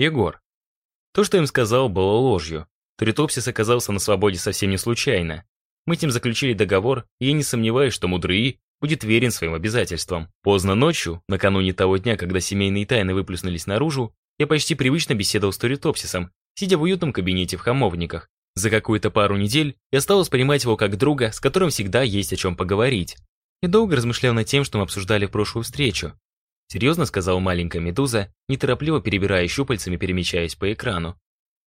Егор. То, что им сказал, было ложью. Туритопсис оказался на свободе совсем не случайно. Мы с ним заключили договор, и я не сомневаюсь, что Мудрый будет верен своим обязательствам. Поздно ночью, накануне того дня, когда семейные тайны выплеснулись наружу, я почти привычно беседовал с Туритопсисом, сидя в уютном кабинете в Хамовниках. За какую-то пару недель я стал воспринимать его как друга, с которым всегда есть о чем поговорить. И долго размышлял над тем, что мы обсуждали в прошлую встречу. Серьезно сказала маленькая медуза, неторопливо перебирая щупальцами, перемещаясь по экрану.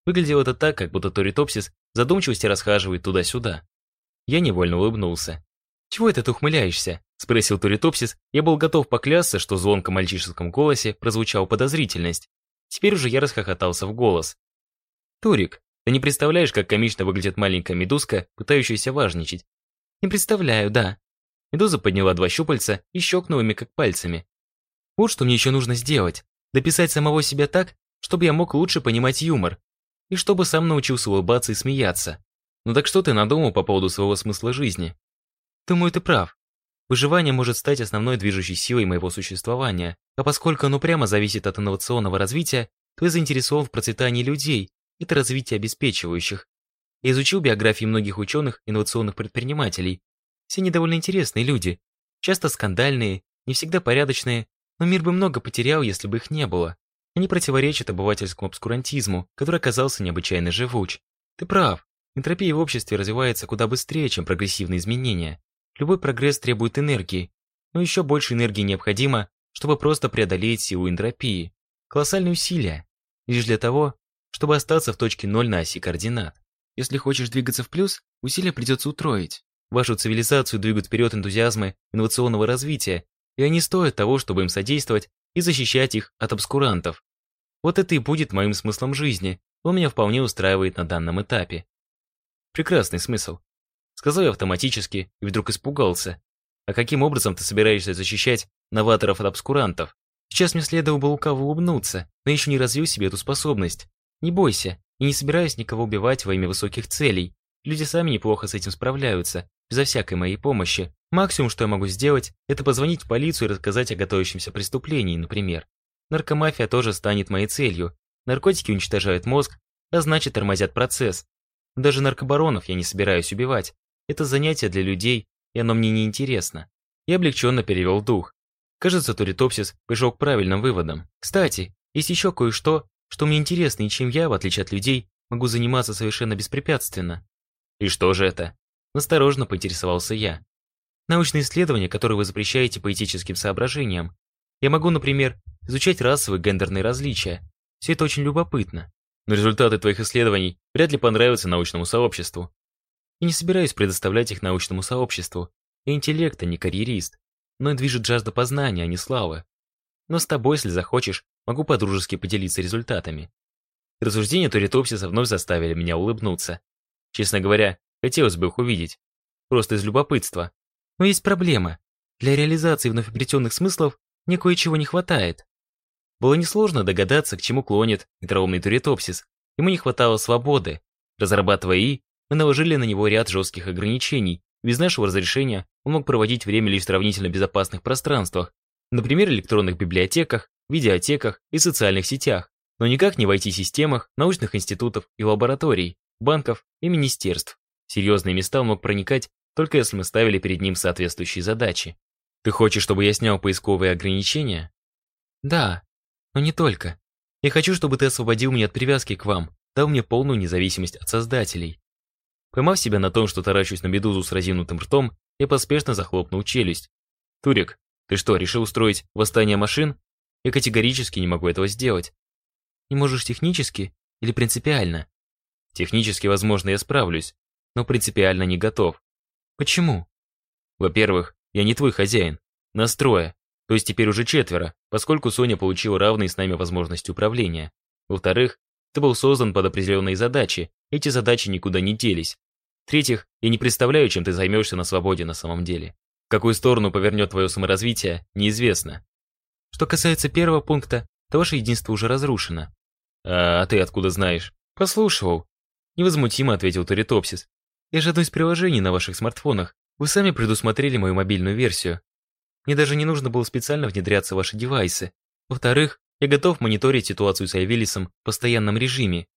Выглядело это так, как будто Торитопсис в задумчивости расхаживает туда-сюда. Я невольно улыбнулся. «Чего это ты ухмыляешься?» – спросил Туритопсис. Я был готов поклясться, что в мальчишеском голосе прозвучала подозрительность. Теперь уже я расхохотался в голос. «Турик, ты не представляешь, как комично выглядит маленькая медузка, пытающаяся важничать?» «Не представляю, да». Медуза подняла два щупальца и щелкнула ими как пальцами. «Вот что мне еще нужно сделать. Дописать самого себя так, чтобы я мог лучше понимать юмор. И чтобы сам научился улыбаться и смеяться. Ну так что ты надумал по поводу своего смысла жизни?» Думаю, ты прав. Выживание может стать основной движущей силой моего существования, а поскольку оно прямо зависит от инновационного развития, то я заинтересован в процветании людей, это развитие обеспечивающих. Я изучил биографии многих ученых, инновационных предпринимателей. Все они довольно интересные люди, часто скандальные, не всегда порядочные, но мир бы много потерял, если бы их не было. Они противоречат обывательскому обскурантизму, который оказался необычайно живуч. Ты прав, энтропия в обществе развивается куда быстрее, чем прогрессивные изменения. Любой прогресс требует энергии, но еще больше энергии необходимо, чтобы просто преодолеть силу энтропии. Колоссальные усилия. Лишь для того, чтобы остаться в точке ноль на оси координат. Если хочешь двигаться в плюс, усилия придется утроить. Вашу цивилизацию двигают вперед энтузиазмы инновационного развития, и они стоят того, чтобы им содействовать и защищать их от обскурантов. Вот это и будет моим смыслом жизни, он меня вполне устраивает на данном этапе. Прекрасный смысл. Сказал я автоматически и вдруг испугался. А каким образом ты собираешься защищать новаторов от обскурантов? Сейчас мне следовало бы лукаво улыбнуться, но еще не развил себе эту способность. Не бойся, и не собираюсь никого убивать во имя высоких целей. Люди сами неплохо с этим справляются, безо всякой моей помощи. Максимум, что я могу сделать, это позвонить в полицию и рассказать о готовящемся преступлении, например. Наркомафия тоже станет моей целью. Наркотики уничтожают мозг, а значит тормозят процесс. Даже наркобаронов я не собираюсь убивать. Это занятие для людей, и оно мне не интересно. Я облегченно перевел дух. Кажется, Туритопсис пришел к правильным выводам. Кстати, есть еще кое-что, что мне интересно и чем я, в отличие от людей, могу заниматься совершенно беспрепятственно. И что же это? Осторожно поинтересовался я. Научные исследования, которые вы запрещаете по этическим соображениям. Я могу, например, изучать расовые гендерные различия. Все это очень любопытно. Но результаты твоих исследований вряд ли понравятся научному сообществу и не собираюсь предоставлять их научному сообществу. Я интеллект, а не карьерист. Мной движет жажда познания, а не славы. Но с тобой, если захочешь, могу подружески поделиться результатами. Рассуждения Туритопсиса вновь заставили меня улыбнуться. Честно говоря, хотелось бы их увидеть. Просто из любопытства. Но есть проблема. Для реализации вновь обретенных смыслов мне кое-чего не хватает. Было несложно догадаться, к чему клонит хитроумный Туритопсис. Ему не хватало свободы. Разрабатывая И, мы наложили на него ряд жестких ограничений. Без нашего разрешения он мог проводить время лишь в сравнительно безопасных пространствах, например, электронных библиотеках, видеотеках и социальных сетях, но никак не в IT-системах, научных институтов и лабораторий, банков и министерств. Серьезные места он мог проникать, только если мы ставили перед ним соответствующие задачи. Ты хочешь, чтобы я снял поисковые ограничения? Да, но не только. Я хочу, чтобы ты освободил меня от привязки к вам, дал мне полную независимость от создателей. Поймав себя на том, что таращусь на медузу с разинутым ртом, я поспешно захлопнул челюсть. «Турик, ты что, решил устроить восстание машин? Я категорически не могу этого сделать». «Не можешь технически или принципиально?» «Технически, возможно, я справлюсь, но принципиально не готов». «Почему?» «Во-первых, я не твой хозяин. Настроя. То есть теперь уже четверо, поскольку Соня получила равные с нами возможности управления. Во-вторых, ты был создан под определенные задачи, эти задачи никуда не делись. В-третьих, я не представляю, чем ты займешься на свободе на самом деле. В какую сторону повернет твое саморазвитие, неизвестно. Что касается первого пункта, то ваше единство уже разрушено. А, а ты откуда знаешь? Послушал. Невозмутимо ответил Туритопсис. Я же одно из приложений на ваших смартфонах. Вы сами предусмотрели мою мобильную версию. Мне даже не нужно было специально внедряться в ваши девайсы. Во-вторых, я готов мониторить ситуацию с Айвелисом в постоянном режиме.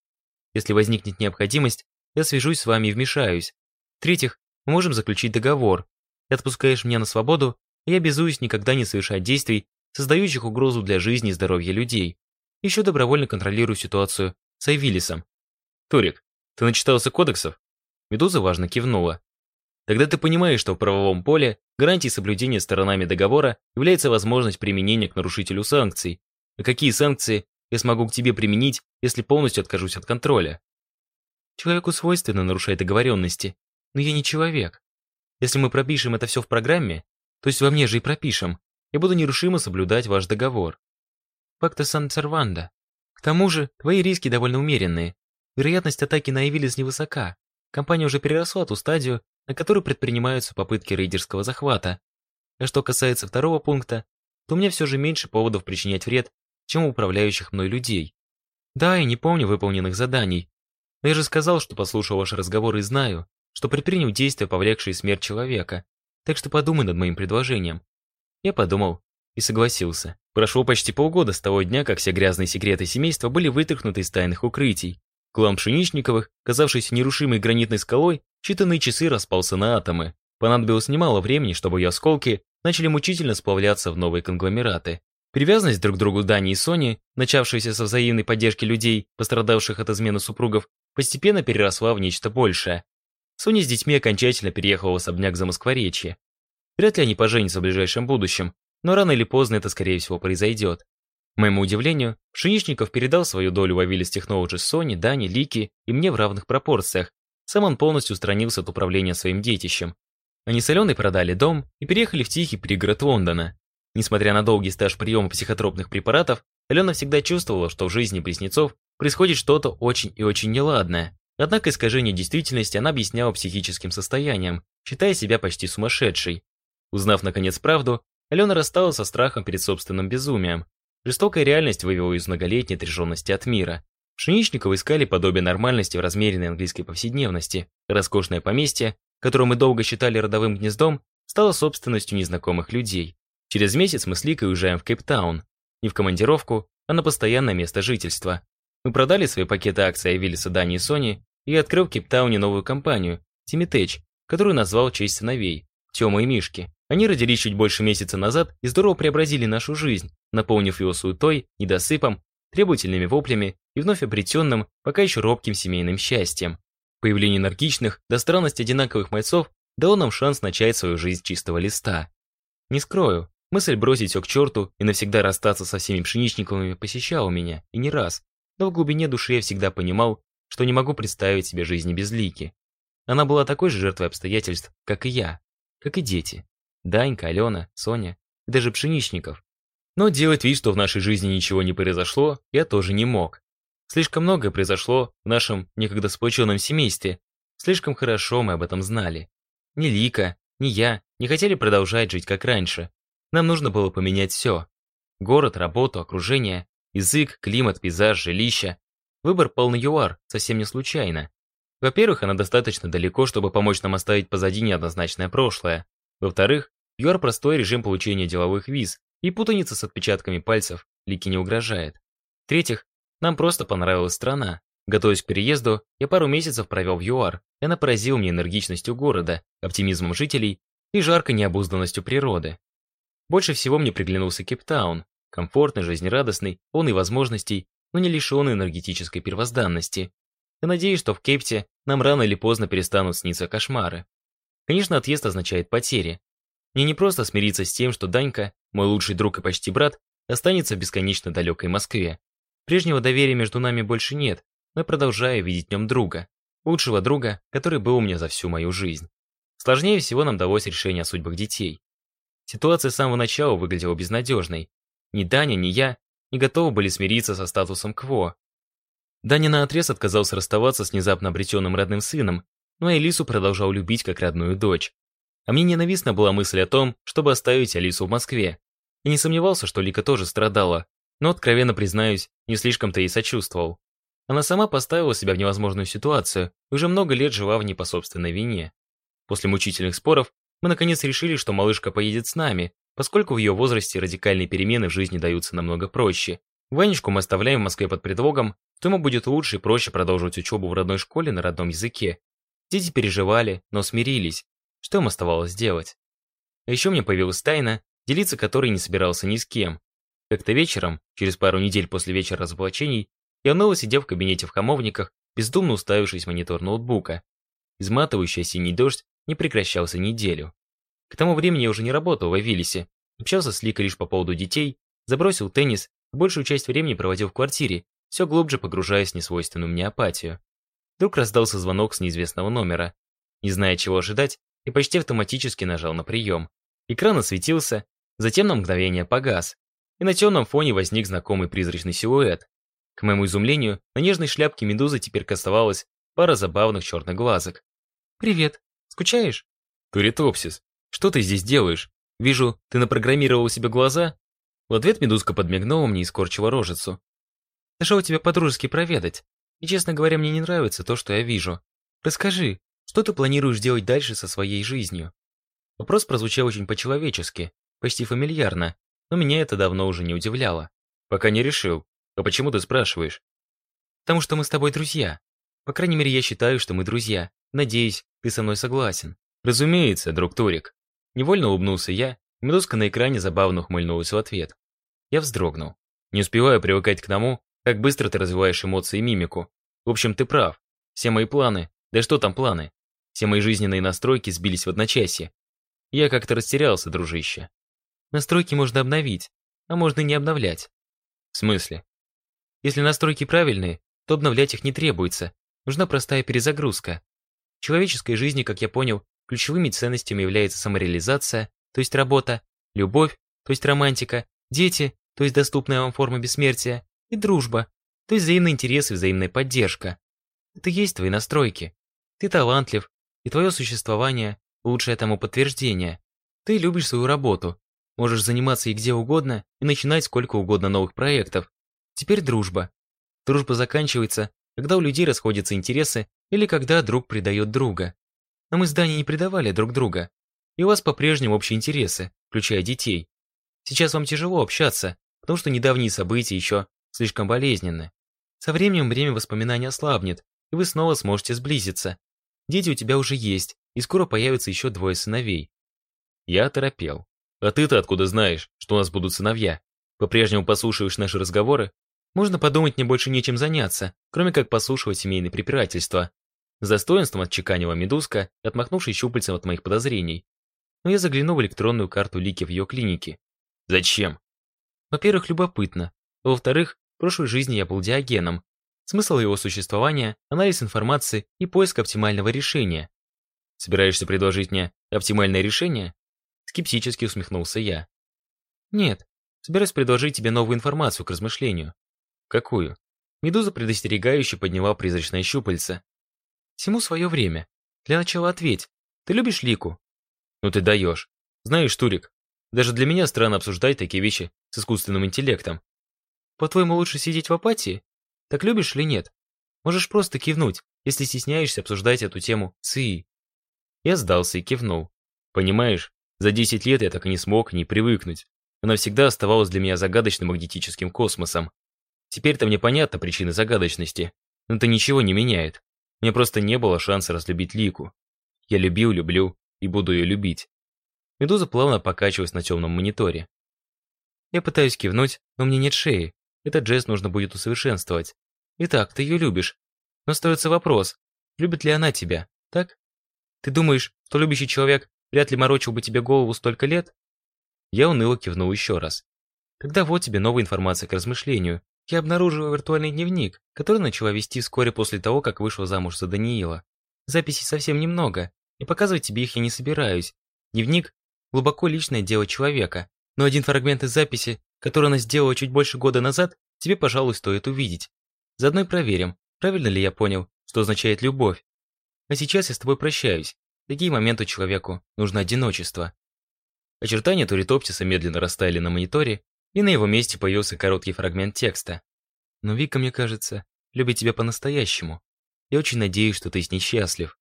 Если возникнет необходимость, я свяжусь с вами и вмешаюсь. В-третьих, мы можем заключить договор. Ты отпускаешь меня на свободу, и я обязуюсь никогда не совершать действий, создающих угрозу для жизни и здоровья людей. Еще добровольно контролирую ситуацию с Айвилисом. Турик, ты начитался кодексов? Медуза важно кивнула. Тогда ты понимаешь, что в правовом поле гарантией соблюдения сторонами договора является возможность применения к нарушителю санкций. А какие санкции я смогу к тебе применить, если полностью откажусь от контроля? Человеку свойственно нарушать договоренности, но я не человек. Если мы пропишем это все в программе, то есть во мне же и пропишем, я буду нерушимо соблюдать ваш договор. Пакта сан-серванда. К тому же, твои риски довольно умеренные. Вероятность атаки на Эвилис невысока. Компания уже переросла ту стадию, на которой предпринимаются попытки рейдерского захвата. А что касается второго пункта, то у меня все же меньше поводов причинять вред, чем у управляющих мной людей. Да, я не помню выполненных заданий. Но я же сказал, что послушал ваш разговор и знаю, что предпринял действия, повлекшие смерть человека. Так что подумай над моим предложением. Я подумал и согласился. Прошло почти полгода с того дня, как все грязные секреты семейства были вытряхнуты из тайных укрытий. Клан Пшеничниковых, казавшийся нерушимой гранитной скалой, считанные часы распался на атомы. Понадобилось немало времени, чтобы ее осколки начали мучительно сплавляться в новые конгломераты. Привязанность друг к другу Дани и Сони, начавшаяся со взаимной поддержки людей, пострадавших от измены супругов, постепенно переросла в нечто большее. Соня с детьми окончательно переехала в особняк за Москворечье. Вряд ли они поженятся в ближайшем будущем, но рано или поздно это, скорее всего, произойдет. Моему удивлению, Пшеничников передал свою долю в Авилис Technologies Соне, Дане, Лики и мне в равных пропорциях. Сам он полностью устранился от управления своим детищем. Они с Аленой продали дом и переехали в тихий пригород Лондона. Несмотря на долгий стаж приема психотропных препаратов, Алена всегда чувствовала, что в жизни близнецов происходит что-то очень и очень неладное. Однако искажение действительности она объясняла психическим состоянием, считая себя почти сумасшедшей. Узнав, наконец, правду, Алена рассталась со страхом перед собственным безумием. Жестокая реальность вывела из многолетней отрешенности от мира. Пшеничников искали подобие нормальности в размеренной английской повседневности. Роскошное поместье, которое мы долго считали родовым гнездом, стало собственностью незнакомых людей. Через месяц мы с Ликой уезжаем в Кейптаун. Не в командировку, а на постоянное место жительства. Мы продали свои пакеты акций Авилиса, Дани и Сони и открыл в Кейптауне новую компанию, Тимитеч, которую назвал в честь сыновей, Тёма и Мишки. Они родились чуть больше месяца назад и здорово преобразили нашу жизнь, наполнив его суетой, недосыпом, требовательными воплями и вновь обретенным, пока еще робким семейным счастьем. Появление энергичных, до странности одинаковых мальцов дало нам шанс начать свою жизнь чистого листа. Не скрою, мысль бросить все к черту и навсегда расстаться со всеми пшеничниковыми посещала меня, и не раз, но в глубине души я всегда понимал, что не могу представить себе жизни без Лики. Она была такой же жертвой обстоятельств, как и я, как и дети. Данька, Алена, Соня даже Пшеничников. Но делать вид, что в нашей жизни ничего не произошло, я тоже не мог. Слишком многое произошло в нашем некогда сплоченном семействе. Слишком хорошо мы об этом знали. Ни Лика, ни я не хотели продолжать жить как раньше. Нам нужно было поменять все. Город, работу, окружение, язык, климат, пейзаж, жилище. Выбор пал на ЮАР, совсем не случайно. Во-первых, она достаточно далеко, чтобы помочь нам оставить позади неоднозначное прошлое. Во-вторых, ЮАР простой режим получения деловых виз, и путаница с отпечатками пальцев Лики не угрожает. В-третьих, нам просто понравилась страна. Готовясь к переезду, я пару месяцев провел в ЮАР, и она поразила мне энергичностью города, оптимизмом жителей и жаркой необузданностью природы. Больше всего мне приглянулся Кейптаун, комфортный, жизнерадостный, полный возможностей, но не лишенный энергетической первозданности. Я надеюсь, что в Кейпте нам рано или поздно перестанут сниться кошмары. Конечно, отъезд означает потери, мне не просто смириться с тем, что Данька, мой лучший друг и почти брат, останется в бесконечно далекой Москве. Прежнего доверия между нами больше нет, но я продолжаю видеть в нем друга. Лучшего друга, который был у меня за всю мою жизнь. Сложнее всего нам далось решение о судьбах детей. Ситуация с самого начала выглядела безнадежной. Ни Даня, ни я не готовы были смириться со статусом КВО. Даня наотрез отказался расставаться с внезапно обретенным родным сыном, но Элису продолжал любить как родную дочь. А мне ненавистна была мысль о том, чтобы оставить Алису в Москве. Я не сомневался, что Лика тоже страдала, но, откровенно признаюсь, не слишком-то ей сочувствовал. Она сама поставила себя в невозможную ситуацию и уже много лет жила в ней по собственной вине. После мучительных споров мы наконец решили, что малышка поедет с нами, поскольку в ее возрасте радикальные перемены в жизни даются намного проще. Ванечку мы оставляем в Москве под предлогом, что ему будет лучше и проще продолжить учебу в родной школе на родном языке. Дети переживали, но смирились. Что им оставалось делать? А еще мне появилась тайна, делиться которой не собирался ни с кем. Как-то вечером, через пару недель после вечера разоблачений, я уныло сидел в кабинете в хамовниках, бездумно уставившись в монитор ноутбука. Изматывающий осенний дождь не прекращался неделю. К тому времени я уже не работал в Авилисе, общался с Ликой лишь по поводу детей, забросил теннис, большую часть времени проводил в квартире, все глубже погружаясь в несвойственную мне апатию. Вдруг раздался звонок с неизвестного номера. Не зная, чего ожидать, и почти автоматически нажал на прием. Экран осветился, затем на мгновение погас, и на темном фоне возник знакомый призрачный силуэт. К моему изумлению, на нежной шляпке медузы теперь красовалась пара забавных черных глазок. «Привет. Скучаешь?» «Туритопсис, что ты здесь делаешь? Вижу, ты напрограммировал себе глаза?» В ответ медузка подмигнула мне и скорчила рожицу. «Зашел тебя по-дружески проведать. И, честно говоря, мне не нравится то, что я вижу. Расскажи, что ты планируешь делать дальше со своей жизнью?» Вопрос прозвучал очень по-человечески, почти фамильярно, но меня это давно уже не удивляло. «Пока не решил. А почему ты спрашиваешь?» «Потому что мы с тобой друзья. По крайней мере, я считаю, что мы друзья. Надеюсь, ты со мной согласен». «Разумеется, друг Турик». Невольно улыбнулся я, медузка на экране забавно ухмыльнулась в ответ. Я вздрогнул. Не успеваю привыкать к тому, как быстро ты развиваешь эмоции и мимику. В общем, ты прав. Все мои планы, да что там планы? Все мои жизненные настройки сбились в одночасье. Я как-то растерялся, дружище. Настройки можно обновить, а можно и не обновлять. В смысле? Если настройки правильные, то обновлять их не требуется. Нужна простая перезагрузка. В человеческой жизни, как я понял, ключевыми ценностями является самореализация, то есть работа, любовь, то есть романтика, дети, то есть доступная вам форма бессмертия, и дружба, то есть взаимный интерес и взаимная поддержка. Это есть твои настройки. Ты талантлив, и твое существование – лучшее тому подтверждение. Ты любишь свою работу, можешь заниматься и где угодно, и начинать сколько угодно новых проектов. Теперь дружба. Дружба заканчивается, когда у людей расходятся интересы или когда друг предает друга. Но мы с Даней не предавали друг друга. И у вас по-прежнему общие интересы, включая детей. Сейчас вам тяжело общаться, потому что недавние события еще слишком болезненны. Со временем время воспоминаний ослабнет, и вы снова сможете сблизиться. Дети у тебя уже есть, и скоро появятся еще двое сыновей. Я торопел. А ты-то откуда знаешь, что у нас будут сыновья? По-прежнему послушиваешь наши разговоры? Можно подумать, мне больше нечем заняться, кроме как послушивать семейные препирательства. С достоинством отчеканила медузка, отмахнувшись щупальцем от моих подозрений. Но я заглянул в электронную карту Лики в ее клинике. Зачем? Во-первых, любопытно. Во-вторых, в прошлой жизни я был диагеном. Смысл его существования – анализ информации и поиск оптимального решения. Собираешься предложить мне оптимальное решение? Скептически усмехнулся я. Нет, собираюсь предложить тебе новую информацию к размышлению. Какую? Медуза предостерегающе подняла призрачное щупальце. Всему свое время. Для начала ответь. Ты любишь Лику? Ну ты даешь. Знаешь, Турик, даже для меня странно обсуждать такие вещи с искусственным интеллектом. По-твоему, лучше сидеть в апатии? Так любишь или нет? Можешь просто кивнуть, если стесняешься обсуждать эту тему с ИИ. Я сдался и кивнул. Понимаешь, за 10 лет я так и не смог не привыкнуть. Она всегда оставалась для меня загадочным магнетическим космосом. Теперь-то мне понятна причина загадочности, но это ничего не меняет. Мне просто не было шанса разлюбить Лику. Я любил, люблю и буду ее любить. Медуза плавно покачивалась на темном мониторе. Я пытаюсь кивнуть, но мне нет шеи. Этот жест нужно будет усовершенствовать. Итак, ты ее любишь. Но остается вопрос, любит ли она тебя, так? Ты думаешь, что любящий человек вряд ли морочил бы тебе голову столько лет? Я уныло кивнул еще раз. Тогда вот тебе новая информация к размышлению. Я обнаружила виртуальный дневник, который начала вести вскоре после того, как вышла замуж за Даниила. Записей совсем немного, и показывать тебе их я не собираюсь. Дневник – глубоко личное дело человека, но один фрагмент из записи, который она сделала чуть больше года назад, тебе, пожалуй, стоит увидеть. Заодно и проверим, правильно ли я понял, что означает любовь. А сейчас я с тобой прощаюсь. В такие моменты человеку нужно одиночество. Очертания туритоптиса медленно растаяли на мониторе, и на его месте появился короткий фрагмент текста. «Но Вика, мне кажется, любит тебя по-настоящему. Я очень надеюсь, что ты с ней счастлив.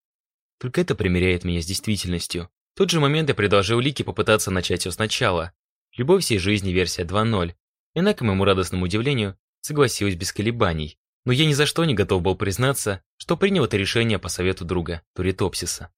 Только это примеряет меня с действительностью». В тот же момент я предложил Лике попытаться начать все сначала. Любовь всей жизни версия 2.0. Она, к моему радостному удивлению, согласилась без колебаний. Но я ни за что не готов был признаться, что принял это решение по совету друга, Туритопсиса.